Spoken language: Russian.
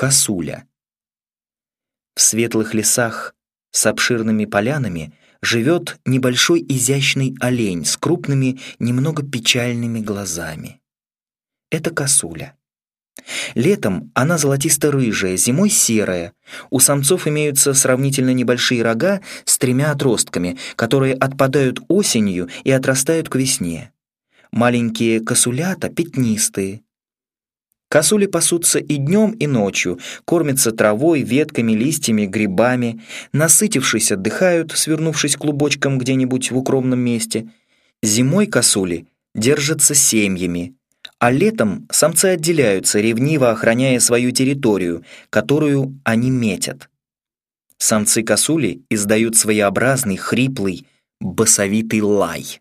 Косуля. В светлых лесах с обширными полянами живет небольшой изящный олень с крупными, немного печальными глазами. Это косуля. Летом она золотисто-рыжая, зимой серая. У самцов имеются сравнительно небольшие рога с тремя отростками, которые отпадают осенью и отрастают к весне. Маленькие косулята пятнистые. Косули пасутся и днем, и ночью, кормятся травой, ветками, листьями, грибами. Насытившись, отдыхают, свернувшись клубочком где-нибудь в укромном месте. Зимой косули держатся семьями, а летом самцы отделяются, ревниво охраняя свою территорию, которую они метят. Самцы косули издают своеобразный, хриплый, басовитый лай.